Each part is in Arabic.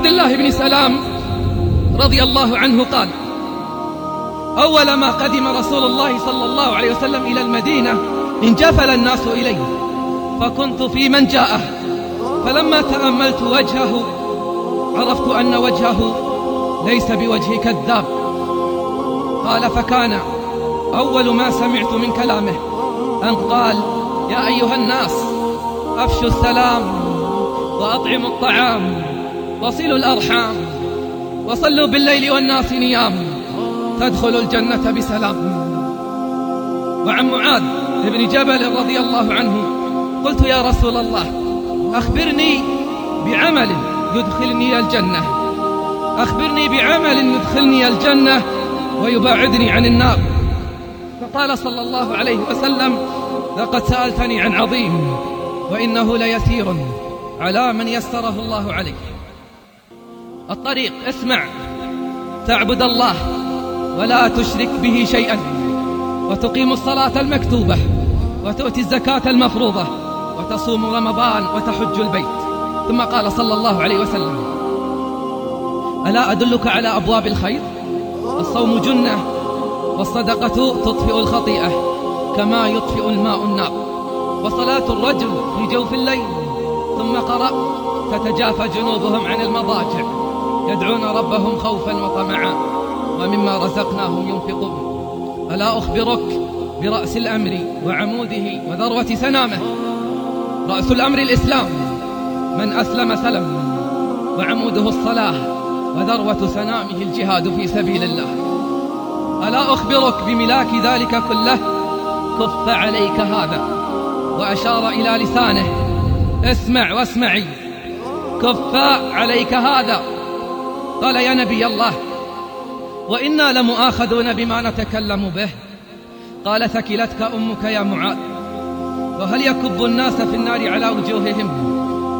عبد الله بن سلام رضي الله عنه قال أول ما قدم رسول الله صلى الله عليه وسلم إلى المدينة انجفل الناس إليه فكنت في من جاءه. فلما تأملت وجهه عرفت أن وجهه ليس بوجه كذاب. قال فكان أول ما سمعت من كلامه أن قال يا أيها الناس أفشوا السلام وأطعموا الطعام. وصلوا الأرحام. وصلوا بالليل والناس نيام تدخلوا الجنة بسلام. وعن معاذ بن جبل رضي الله عنه قلت يا رسول الله أخبرني بعمل يدخلني الجنة. أخبرني بعمل يدخلني الجنة ويباعدني عن النار. فقال صلى الله عليه وسلم لقد سألتني عن عظيم وإنه ليسير على من يسره الله عليه. الطريق. اسمع. تعبد الله ولا تشرك به شيئا. وتقيم الصلاة المكتوبة وتؤتي الزكاة المفروضة وتصوم رمضان وتحج البيت. ثم قال صلى الله عليه وسلم ألا أدلك على أبواب الخير؟ الصوم جنة والصدقة تطفئ الخطيئة كما يطفئ الماء النار. وصلاة الرجل في جوف الليل. ثم قرأ تتجافى جنوبهم عن المضاجع. يدعون ربهم خوفا وطمعا ومما رزقناهم ينفقون. ألا أخبرك برأس الأمر وعموده وذروة سنامه؟ رأس الأمر الإسلام من أسلم سلم وعموده الصلاة وذروة سنامه الجهاد في سبيل الله. ألا أخبرك بملاك ذلك كله؟ كف عليك هذا وأشار إلى لسانه. اسمع واسمعي. كف عليك هذا قال يا نبي الله وإنا لمؤاخذون بما نتكلم به. قال ثكلتك أمك يا معاذ وهل يكب الناس في النار على وجوههم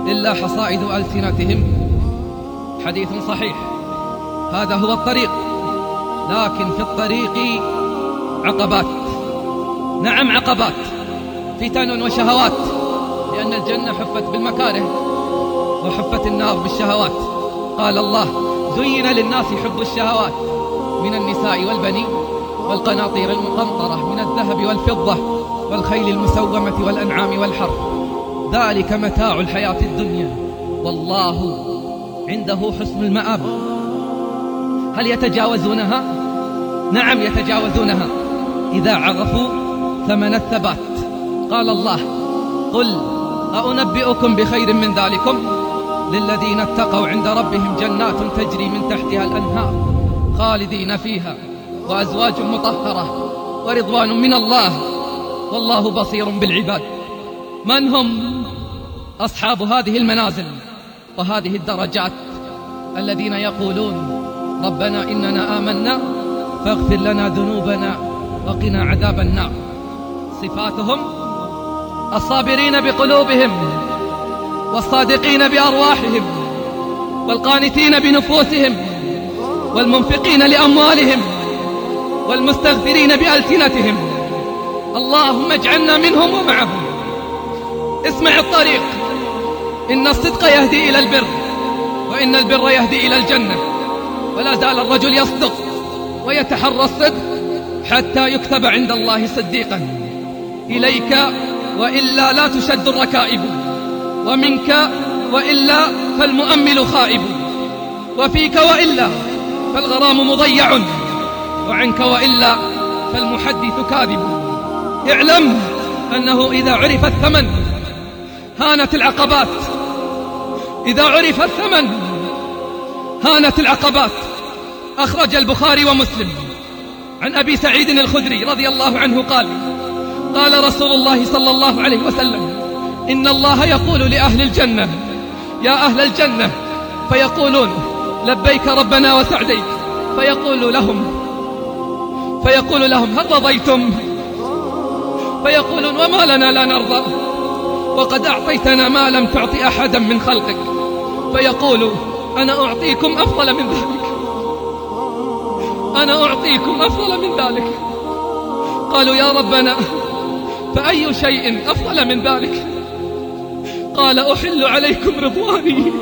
إلا حصائد ألسنتهم؟ حديث صحيح هذا هو الطريق لكن في الطريق عقبات. نعم عقبات فتن وشهوات لأن الجنة حفت بالمكاره وحفت النار بالشهوات. قال الله زين للناس حب الشهوات من النساء والبنين والقناطير المقنطرة من الذهب والفضة والخيل المسومة والأنعام والحرث. ذلك متاع الحياة الدنيا. والله عنده حسن المآب. هل يتجاوزونها؟ نعم يتجاوزونها. إذا عرفوا ثمن الثبات. قال الله قل أنبئكم بخير من ذلكم؟ للذين اتقوا عند ربهم جنات تجري من تحتها الأنهار خالدين فيها وأزواج مطهرة ورضوان من الله والله بصير بالعباد. من هم؟ أصحاب هذه المنازل وهذه الدرجات الذين يقولون ربنا إننا آمنا فاغفر لنا ذنوبنا وقنا عذاب النار. صفاتهم الصابرين بقلوبهم والصادقين بأرواحهم والقانتين بنفوسهم والمنفقين لأموالهم والمستغفرين بألسنتهم. اللهم اجعلنا منهم ومعهم. اسمع الطريق. إن الصدق يهدي إلى البر وإن البر يهدي إلى الجنة. ولا زال الرجل يصدق ويتحرى الصدق حتى يكتب عند الله صديقا. إليك وإلا لا تشد الركائب. ومنك وإلا فالمؤمل خائب. وفيك وإلا فالغرام مضيع. وعنك وإلا فالمحدث كاذب. اعلم أنه إذا عرف الثمن هانت العقبات. إذا عرف الثمن هانت العقبات. أخرج البخاري ومسلم. عن أبي سعيد الخدري رضي الله عنه قال قال رسول الله صلى الله عليه وسلم إن الله يقول لأهل الجنة يا أهل الجنة فيقولون لبيك ربنا وسعديك. فيقول لهم فيقول لهم هل رضيتم؟ فيقولون وما لنا لا نرضى وقد أعطيتنا ما لم تعط أحدا من خلقك. فيقول أنا أعطيكم أفضل من ذلك. أنا أعطيكم أفضل من ذلك. قالوا يا ربنا فأي شيء أفضل من ذلك؟ قال أحل عليكم رضواني.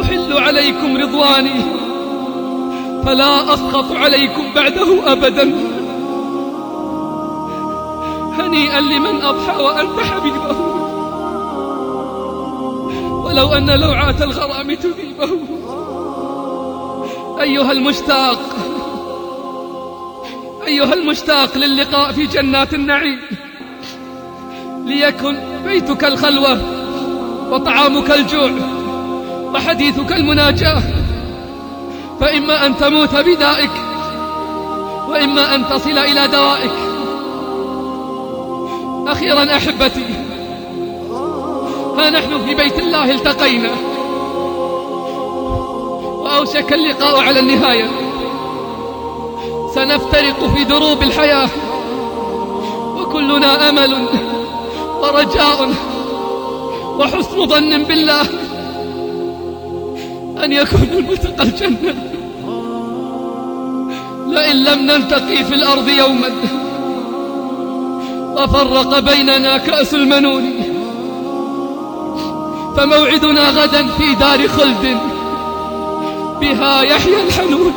أحل عليكم رضواني. فلا أسخط عليكم بعده أبدا. هنيئا لمن أضحى وأنت حبيبه ولو أن لوعة الغرام تذيبه. أيها المشتاق أيها المشتاق للقاء في جنات النعيم. ليكن بيتك الخلوة وطعامك الجوع وحديثك المناجاة. فإما أن تموت بدائك وإما أن تصل إلى دوائك. أخيرا أحبتي ها نحن في بيت الله التقينا. وأوشك اللقاء على النهاية. سنفترق في دروب الحياة. وكلنا أمل ورجاء وحسن ظن بالله أن يكون الملتقى الجنة. لئن لم نلتقي في الأرض يوما وفرق بيننا كأس المنون فموعدنا غدا في دار خلد بها يحيى الحنون.